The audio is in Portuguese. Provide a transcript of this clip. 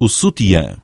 o sutiã.